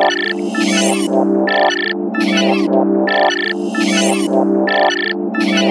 Thank you.